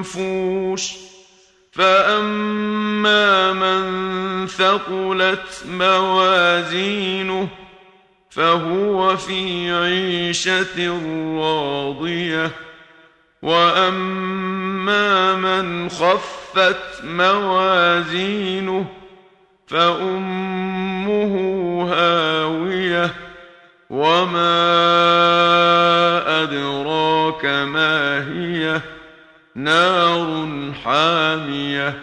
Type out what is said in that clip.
المنفوش فأما من ثقلت موازينه فهو في عيشة راضية وأما من خفت موازينه فأمه هاوية وما أدراك ما هي نار حامية.